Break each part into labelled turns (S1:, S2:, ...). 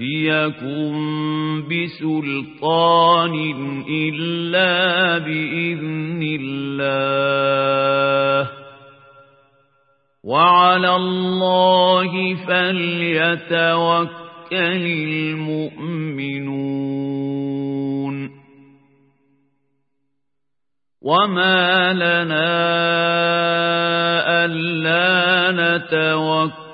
S1: يأتيكم بسلطان إلا بإذن الله. وعلى الله فليتوكل المؤمنون. وما لنا ألا نتوكل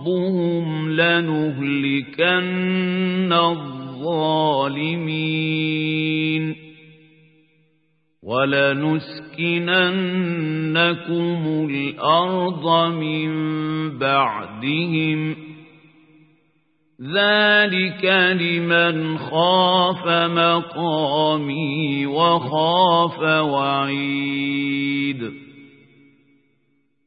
S1: ربهم لنهلكن الظالمين ولنسكننكم الأرض من بعدهم ذلك لمن خاف مقامي وخاف وعيد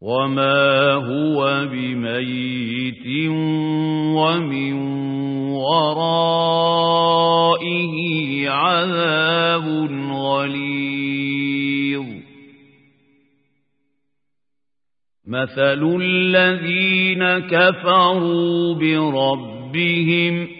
S1: وما هو بميت ومن ورائه عذاب غليظ مثل الذين كفروا بربهم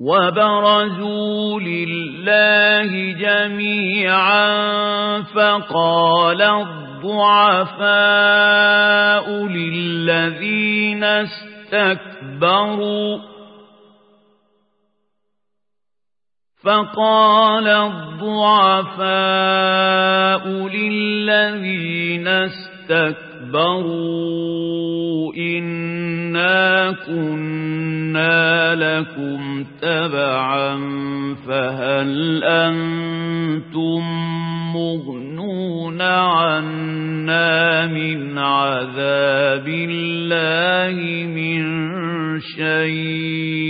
S1: وبرزوا لله جميعا فقال الضعفاء للذين استكبروا فقال الضعفاء للذين استكبروا إنا كنا لكم تبعا فهل أنتم مغنون عنا من عذاب الله من شيء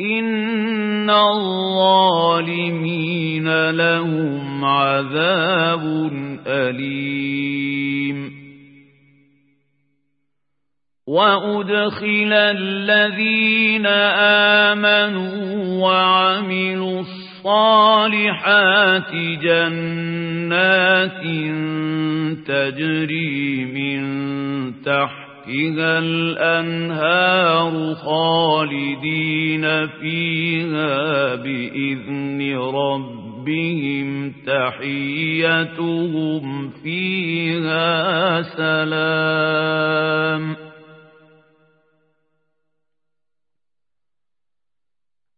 S1: إن الظالمين لهم عذاب أليم وأدخل الذين آمنوا وعملوا الصالحات جنات تجري من تحت تحتها الأنهار خالدين فيها بإذن ربهم تحيتهم فيها سلام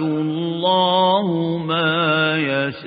S1: الله ما يشاء.